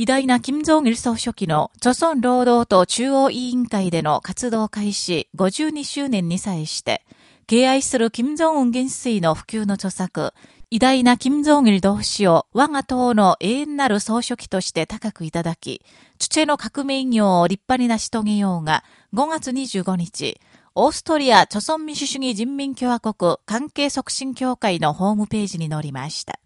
偉大な金正日総書記の、著村労働党中央委員会での活動開始52周年に際して、敬愛する金正恩元帥の普及の著作、偉大な金正日同志を我が党の永遠なる総書記として高くいただき、チュの革命業を立派に成し遂げようが、5月25日、オーストリア著村民主主義人民共和国関係促進協会のホームページに載りました。